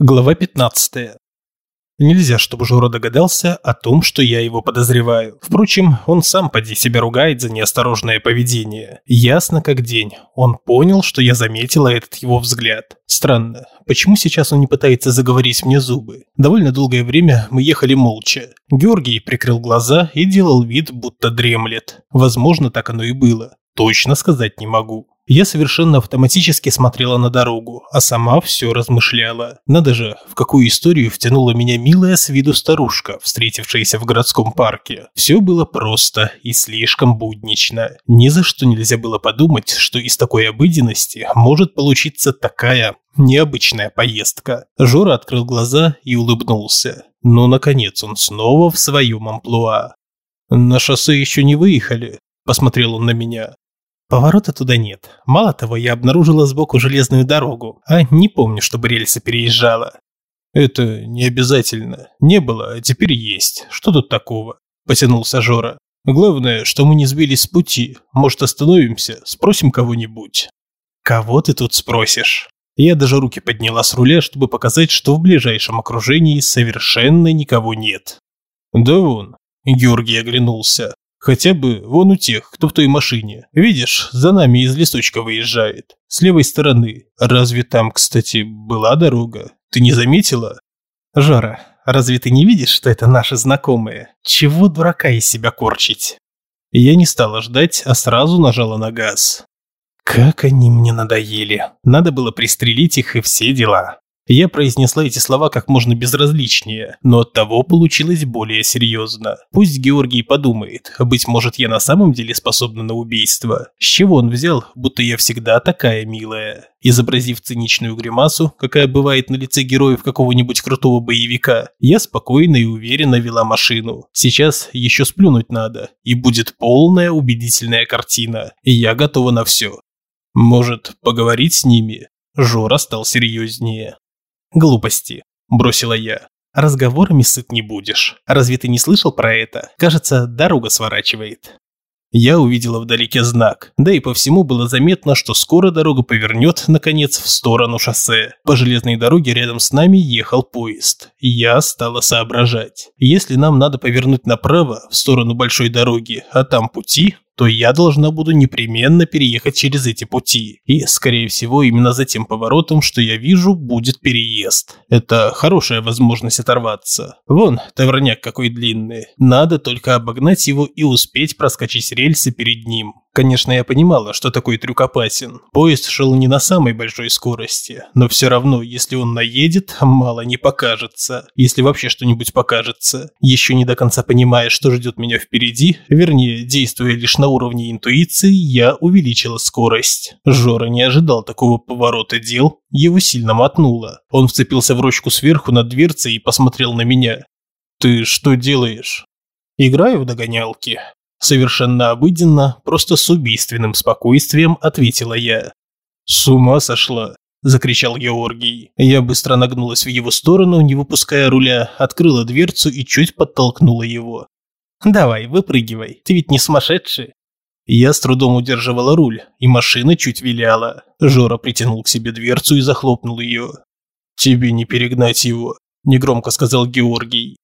Глава 15. Нельзя, чтобы Жора догадался о том, что я его подозреваю. Впрочем, он сам поди себя ругает за неосторожное поведение. Ясно как день. Он понял, что я заметила этот его взгляд. Странно, почему сейчас он не пытается заговорить мне зубы? Довольно долгое время мы ехали молча. Георгий прикрыл глаза и делал вид, будто дремлет. Возможно, так оно и было. Точно сказать не могу. Я совершенно автоматически смотрела на дорогу, а сама все размышляла. Надо же, в какую историю втянула меня милая с виду старушка, встретившаяся в городском парке. Все было просто и слишком буднично. Ни за что нельзя было подумать, что из такой обыденности может получиться такая необычная поездка. Жора открыл глаза и улыбнулся. Но, ну, наконец, он снова в своем амплуа. «На шоссе еще не выехали», – посмотрел он на меня. Поворота туда нет. Мало того, я обнаружила сбоку железную дорогу, а не помню, чтобы рельсы переезжала. Это не обязательно. Не было, а теперь есть. Что тут такого? Потянулся Жора. Главное, что мы не сбились с пути. Может, остановимся, спросим кого-нибудь. Кого ты тут спросишь? Я даже руки подняла с руля, чтобы показать, что в ближайшем окружении совершенно никого нет. Да вон. Георгий оглянулся. Хотя бы вон у тех, кто в той машине. Видишь, за нами из лесочка выезжает. С левой стороны. Разве там, кстати, была дорога? Ты не заметила? Жора, разве ты не видишь, что это наши знакомые? Чего дурака из себя корчить? Я не стала ждать, а сразу нажала на газ. Как они мне надоели. Надо было пристрелить их и все дела. Я произнесла эти слова как можно безразличнее, но от того получилось более серьезно. Пусть Георгий подумает, быть может я на самом деле способна на убийство. С чего он взял, будто я всегда такая милая? Изобразив циничную гримасу, какая бывает на лице героев какого-нибудь крутого боевика, я спокойно и уверенно вела машину. Сейчас еще сплюнуть надо, и будет полная убедительная картина. И я готова на все. Может, поговорить с ними? Жора стал серьезнее. «Глупости», – бросила я. «Разговорами сыт не будешь. Разве ты не слышал про это? Кажется, дорога сворачивает». Я увидела вдалеке знак, да и по всему было заметно, что скоро дорога повернет, наконец, в сторону шоссе. По железной дороге рядом с нами ехал поезд. Я стала соображать. Если нам надо повернуть направо, в сторону большой дороги, а там пути, то я должна буду непременно переехать через эти пути. И, скорее всего, именно за тем поворотом, что я вижу, будет переезд. Это хорошая возможность оторваться. Вон, товарняк какой длинный. Надо только обогнать его и успеть проскочить рельсы перед ним. Конечно, я понимала, что такой трюк опасен. Поезд шел не на самой большой скорости, но все равно, если он наедет, мало не покажется. Если вообще что-нибудь покажется. Еще не до конца понимая, что ждет меня впереди, вернее, действуя лишь на уровне интуиции, я увеличила скорость. Жора не ожидал такого поворота дел, его сильно мотнуло. Он вцепился в ручку сверху над дверцей и посмотрел на меня. «Ты что делаешь?» «Играю в догонялки», Совершенно обыденно, просто с убийственным спокойствием ответила я. «С ума сошла!» – закричал Георгий. Я быстро нагнулась в его сторону, не выпуская руля, открыла дверцу и чуть подтолкнула его. «Давай, выпрыгивай, ты ведь не сумасшедший!» Я с трудом удерживала руль, и машина чуть виляла. Жора притянул к себе дверцу и захлопнул ее. «Тебе не перегнать его», – негромко сказал Георгий.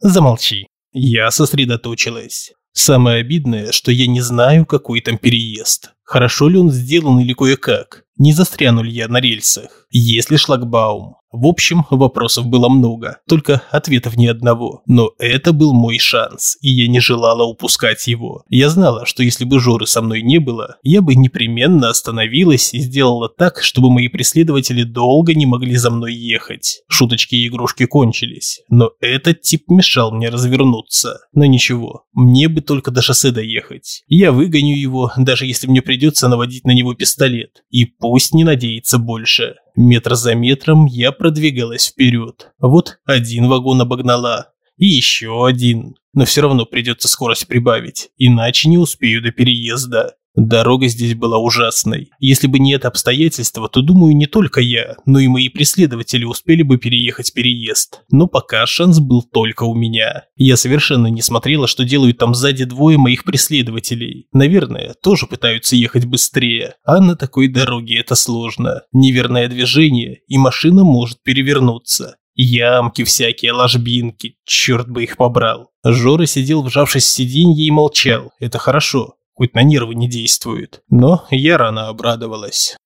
«Замолчи». Я сосредоточилась. Самое обидное, что я не знаю, какой там переезд. Хорошо ли он сделан или кое-как. Не застряну ли я на рельсах? Есть ли шлагбаум? В общем, вопросов было много, только ответов ни одного. Но это был мой шанс, и я не желала упускать его. Я знала, что если бы Жоры со мной не было, я бы непременно остановилась и сделала так, чтобы мои преследователи долго не могли за мной ехать. Шуточки и игрушки кончились, но этот тип мешал мне развернуться. Но ничего, мне бы только до шоссе доехать. Я выгоню его, даже если мне придется наводить на него пистолет. И пусть не надеется больше. Метр за метром я продвигалась вперед. Вот один вагон обогнала. И еще один. Но все равно придется скорость прибавить, иначе не успею до переезда. Дорога здесь была ужасной. Если бы не это обстоятельство, то, думаю, не только я, но и мои преследователи успели бы переехать переезд. Но пока шанс был только у меня. Я совершенно не смотрела, что делают там сзади двое моих преследователей. Наверное, тоже пытаются ехать быстрее. А на такой дороге это сложно. Неверное движение, и машина может перевернуться. Ямки всякие, ложбинки, черт бы их побрал. Жора сидел, вжавшись в сиденье и молчал. Это хорошо хоть на нервы не действует. Но я рано обрадовалась.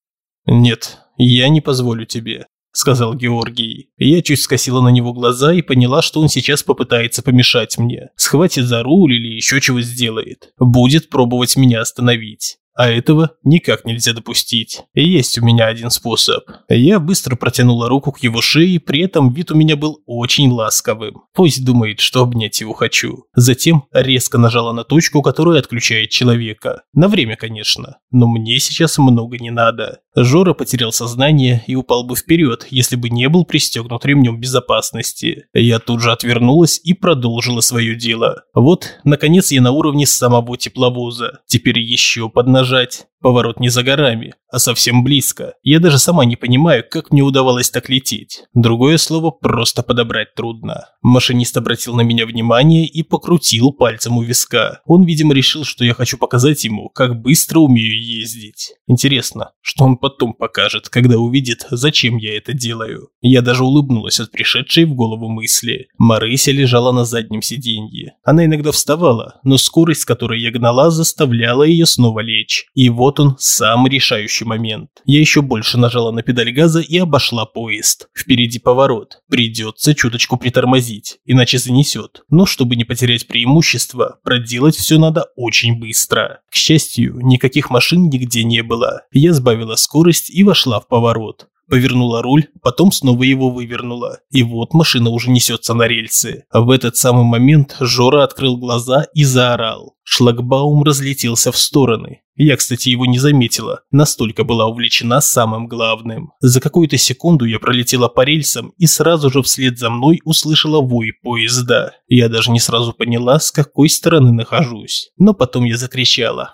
«Нет, я не позволю тебе», – сказал Георгий. Я чуть скосила на него глаза и поняла, что он сейчас попытается помешать мне. Схватит за руль или еще чего сделает. Будет пробовать меня остановить. А этого никак нельзя допустить. Есть у меня один способ. Я быстро протянула руку к его шее, при этом вид у меня был очень ласковым. Пусть думает, что обнять его хочу. Затем резко нажала на точку, которая отключает человека. На время, конечно. Но мне сейчас много не надо. Жора потерял сознание и упал бы вперед, если бы не был пристегнут ремнем безопасности. Я тут же отвернулась и продолжила свое дело. Вот, наконец, я на уровне самого тепловоза. Теперь еще поднажать нажать. Поворот не за горами, а совсем близко. Я даже сама не понимаю, как мне удавалось так лететь. Другое слово просто подобрать трудно. Машинист обратил на меня внимание и покрутил пальцем у виска. Он, видимо, решил, что я хочу показать ему, как быстро умею ездить. Интересно, что он потом покажет, когда увидит, зачем я это делаю. Я даже улыбнулась от пришедшей в голову мысли. Марыся лежала на заднем сиденье. Она иногда вставала, но скорость, с которой я гнала, заставляла ее снова лечь. И вот вот он, самый решающий момент. Я еще больше нажала на педаль газа и обошла поезд. Впереди поворот. Придется чуточку притормозить, иначе занесет. Но чтобы не потерять преимущество, проделать все надо очень быстро. К счастью, никаких машин нигде не было. Я сбавила скорость и вошла в поворот повернула руль, потом снова его вывернула. И вот машина уже несется на рельсы. В этот самый момент Жора открыл глаза и заорал. Шлагбаум разлетелся в стороны. Я, кстати, его не заметила, настолько была увлечена самым главным. За какую-то секунду я пролетела по рельсам и сразу же вслед за мной услышала вой поезда. Я даже не сразу поняла, с какой стороны нахожусь. Но потом я закричала.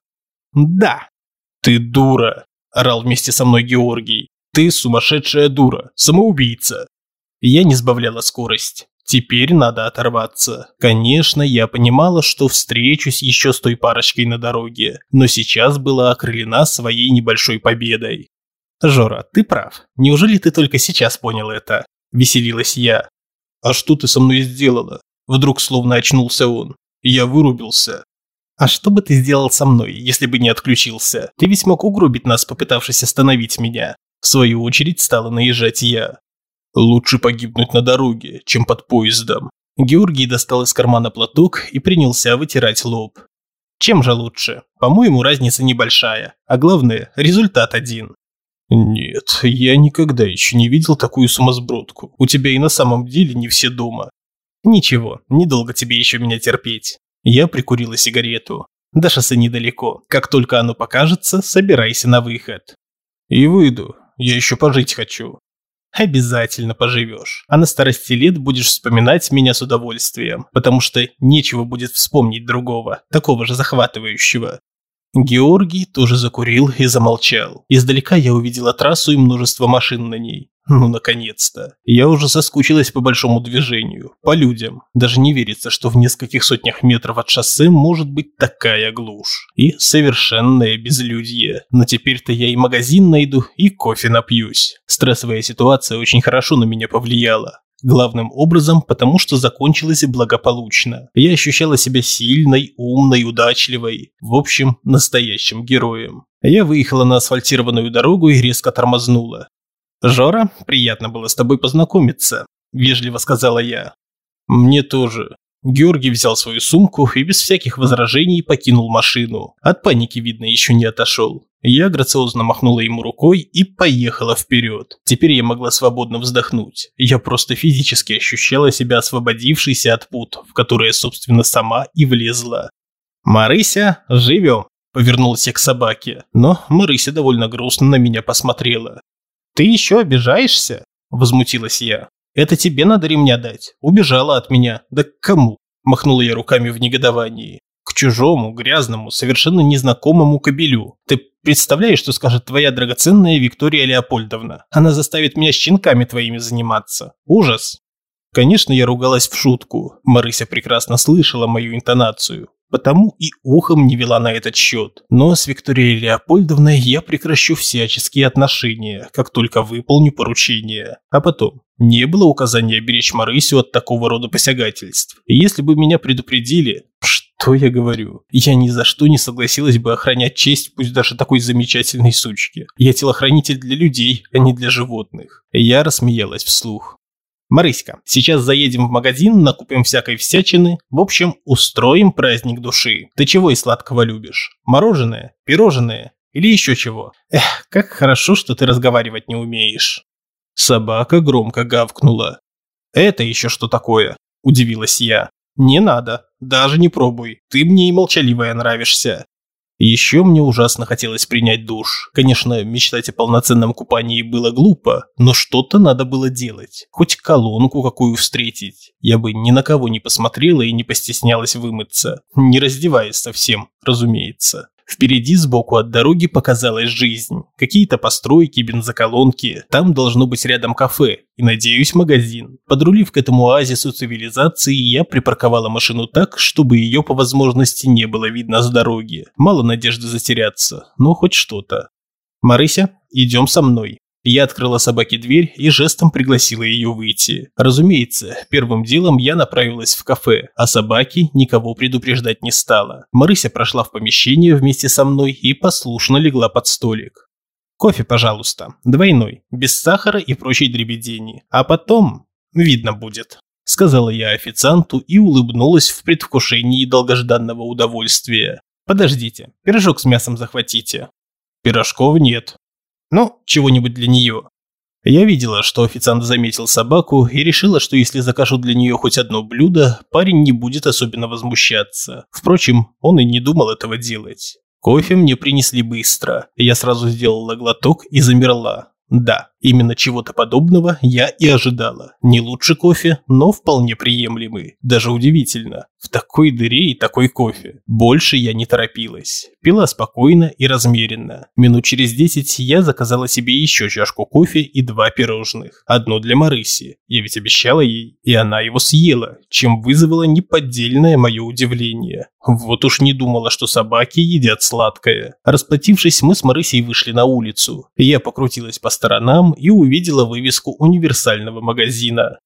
«Да!» «Ты дура!» – орал вместе со мной Георгий. Ты сумасшедшая дура, самоубийца. Я не сбавляла скорость. Теперь надо оторваться. Конечно, я понимала, что встречусь еще с той парочкой на дороге, но сейчас была окрылена своей небольшой победой. «Жора, ты прав. Неужели ты только сейчас понял это?» – веселилась я. «А что ты со мной сделала?» Вдруг словно очнулся он. Я вырубился. «А что бы ты сделал со мной, если бы не отключился? Ты ведь мог угробить нас, попытавшись остановить меня. В свою очередь стала наезжать я. Лучше погибнуть на дороге, чем под поездом. Георгий достал из кармана платок и принялся вытирать лоб. Чем же лучше? По-моему, разница небольшая, а главное, результат один. Нет, я никогда еще не видел такую сумасбродку. У тебя и на самом деле не все дома. Ничего, недолго тебе еще меня терпеть. Я прикурила сигарету. До шоссе недалеко. Как только оно покажется, собирайся на выход. И выйду. Я еще пожить хочу. Обязательно поживешь. А на старости лет будешь вспоминать меня с удовольствием, потому что нечего будет вспомнить другого, такого же захватывающего. Георгий тоже закурил и замолчал. Издалека я увидела трассу и множество машин на ней. Ну, наконец-то. Я уже соскучилась по большому движению, по людям. Даже не верится, что в нескольких сотнях метров от шоссе может быть такая глушь. И совершенное безлюдье. Но теперь-то я и магазин найду, и кофе напьюсь. Стрессовая ситуация очень хорошо на меня повлияла. Главным образом, потому что закончилась благополучно. Я ощущала себя сильной, умной, удачливой. В общем, настоящим героем. Я выехала на асфальтированную дорогу и резко тормознула. «Жора, приятно было с тобой познакомиться», – вежливо сказала я. «Мне тоже». Георгий взял свою сумку и без всяких возражений покинул машину. От паники, видно, еще не отошел. Я грациозно махнула ему рукой и поехала вперед. Теперь я могла свободно вздохнуть. Я просто физически ощущала себя освободившейся от пут, в которые, собственно, сама и влезла. «Марыся, живем!» – повернулась я к собаке. Но Марыся довольно грустно на меня посмотрела. «Ты еще обижаешься?» – возмутилась я. «Это тебе надо ремня дать. Убежала от меня. Да к кому?» – махнула я руками в негодовании. к чужому, грязному, совершенно незнакомому кобелю. Ты представляешь, что скажет твоя драгоценная Виктория Леопольдовна? Она заставит меня щенками твоими заниматься. Ужас. Конечно, я ругалась в шутку. Марыся прекрасно слышала мою интонацию потому и ухом не вела на этот счет. Но с Викторией Леопольдовной я прекращу всяческие отношения, как только выполню поручение. А потом, не было указания беречь Марысю от такого рода посягательств. Если бы меня предупредили, что я говорю? Я ни за что не согласилась бы охранять честь, пусть даже такой замечательной сучки. Я телохранитель для людей, а не для животных. Я рассмеялась вслух. Марыська, сейчас заедем в магазин, накупим всякой всячины. В общем, устроим праздник души. Ты чего из сладкого любишь? Мороженое? Пирожное? Или еще чего? Эх, как хорошо, что ты разговаривать не умеешь. Собака громко гавкнула. Это еще что такое? Удивилась я. Не надо, даже не пробуй. Ты мне и молчаливая нравишься. Еще мне ужасно хотелось принять душ. Конечно, мечтать о полноценном купании было глупо, но что-то надо было делать. Хоть колонку какую встретить. Я бы ни на кого не посмотрела и не постеснялась вымыться. Не раздеваясь совсем, разумеется. Впереди сбоку от дороги показалась жизнь. Какие-то постройки, бензоколонки. Там должно быть рядом кафе. И, надеюсь, магазин. Подрулив к этому оазису цивилизации, я припарковала машину так, чтобы ее по возможности не было видно с дороги. Мало надежды затеряться, но хоть что-то. «Марыся, идем со мной», я открыла собаке дверь и жестом пригласила ее выйти. Разумеется, первым делом я направилась в кафе, а собаки никого предупреждать не стала. Марыся прошла в помещение вместе со мной и послушно легла под столик. «Кофе, пожалуйста. Двойной, без сахара и прочей дребедени. А потом... видно будет», – сказала я официанту и улыбнулась в предвкушении долгожданного удовольствия. «Подождите, пирожок с мясом захватите». «Пирожков нет», ну, чего-нибудь для нее. Я видела, что официант заметил собаку и решила, что если закажу для нее хоть одно блюдо, парень не будет особенно возмущаться. Впрочем, он и не думал этого делать. Кофе мне принесли быстро. Я сразу сделала глоток и замерла. Да, именно чего-то подобного я и ожидала. Не лучше кофе, но вполне приемлемый. Даже удивительно. В такой дыре и такой кофе. Больше я не торопилась. Пила спокойно и размеренно. Минут через десять я заказала себе еще чашку кофе и два пирожных. Одно для Марыси. Я ведь обещала ей. И она его съела, чем вызвало неподдельное мое удивление. Вот уж не думала, что собаки едят сладкое. Расплатившись, мы с Марысей вышли на улицу. Я покрутилась по сторонам и увидела вывеску универсального магазина.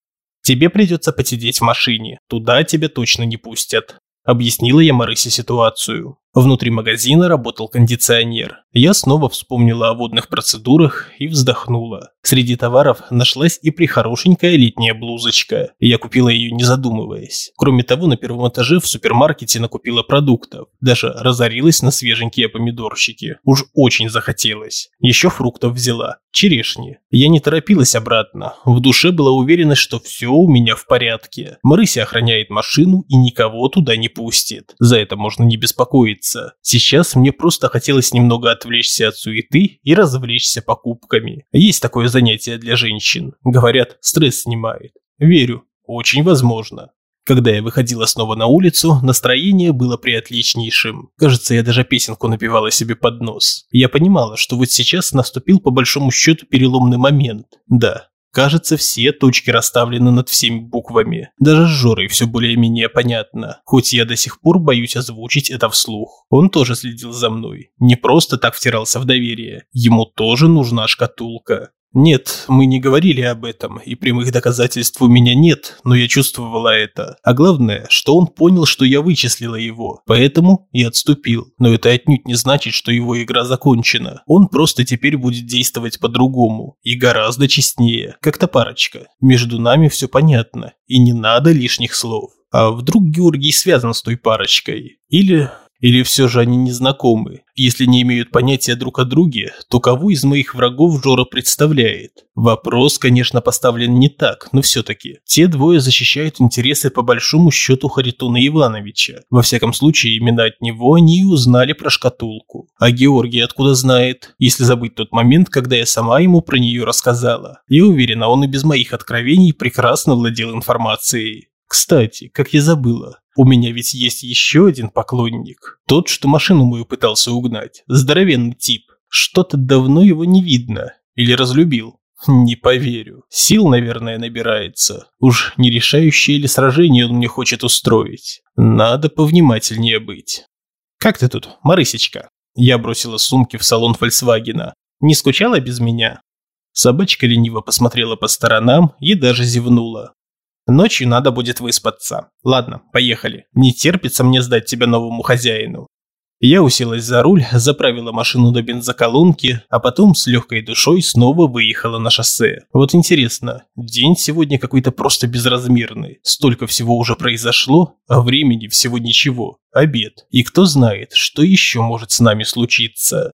Тебе придется посидеть в машине, туда тебя точно не пустят. Объяснила я Марысе ситуацию. Внутри магазина работал кондиционер. Я снова вспомнила о водных процедурах и вздохнула. Среди товаров нашлась и прихорошенькая летняя блузочка. Я купила ее не задумываясь. Кроме того, на первом этаже в супермаркете накупила продуктов. Даже разорилась на свеженькие помидорщики. Уж очень захотелось. Еще фруктов взяла. Черешни. Я не торопилась обратно. В душе была уверенность, что все у меня в порядке. Марыся охраняет машину и никого туда не пустит. За это можно не беспокоиться. Сейчас мне просто хотелось немного отвлечься от суеты и развлечься покупками. Есть такое занятие для женщин. Говорят, стресс снимает. Верю, очень возможно. Когда я выходила снова на улицу, настроение было приотличнейшим. Кажется, я даже песенку напевала себе под нос. Я понимала, что вот сейчас наступил по большому счету переломный момент. Да, Кажется, все точки расставлены над всеми буквами. Даже с Жорой все более-менее понятно. Хоть я до сих пор боюсь озвучить это вслух. Он тоже следил за мной. Не просто так втирался в доверие. Ему тоже нужна шкатулка. Нет, мы не говорили об этом, и прямых доказательств у меня нет, но я чувствовала это. А главное, что он понял, что я вычислила его, поэтому и отступил. Но это отнюдь не значит, что его игра закончена. Он просто теперь будет действовать по-другому и гораздо честнее, как-то парочка. Между нами все понятно, и не надо лишних слов. А вдруг Георгий связан с той парочкой? Или или все же они не знакомы? Если не имеют понятия друг о друге, то кого из моих врагов Жора представляет? Вопрос, конечно, поставлен не так, но все-таки. Те двое защищают интересы по большому счету Харитона Ивановича. Во всяком случае, именно от него они и узнали про шкатулку. А Георгий откуда знает, если забыть тот момент, когда я сама ему про нее рассказала? Я уверена, он и без моих откровений прекрасно владел информацией. Кстати, как я забыла, У меня ведь есть еще один поклонник. Тот, что машину мою пытался угнать. Здоровенный тип. Что-то давно его не видно. Или разлюбил. Не поверю. Сил, наверное, набирается. Уж не решающее ли сражение он мне хочет устроить. Надо повнимательнее быть. Как ты тут, Марысечка? Я бросила сумки в салон Фольксвагена. Не скучала без меня? Собачка лениво посмотрела по сторонам и даже зевнула. Ночью надо будет выспаться. Ладно, поехали. Не терпится мне сдать тебя новому хозяину. Я уселась за руль, заправила машину до бензоколонки, а потом с легкой душой снова выехала на шоссе. Вот интересно, день сегодня какой-то просто безразмерный. Столько всего уже произошло, а времени всего ничего. Обед. И кто знает, что еще может с нами случиться.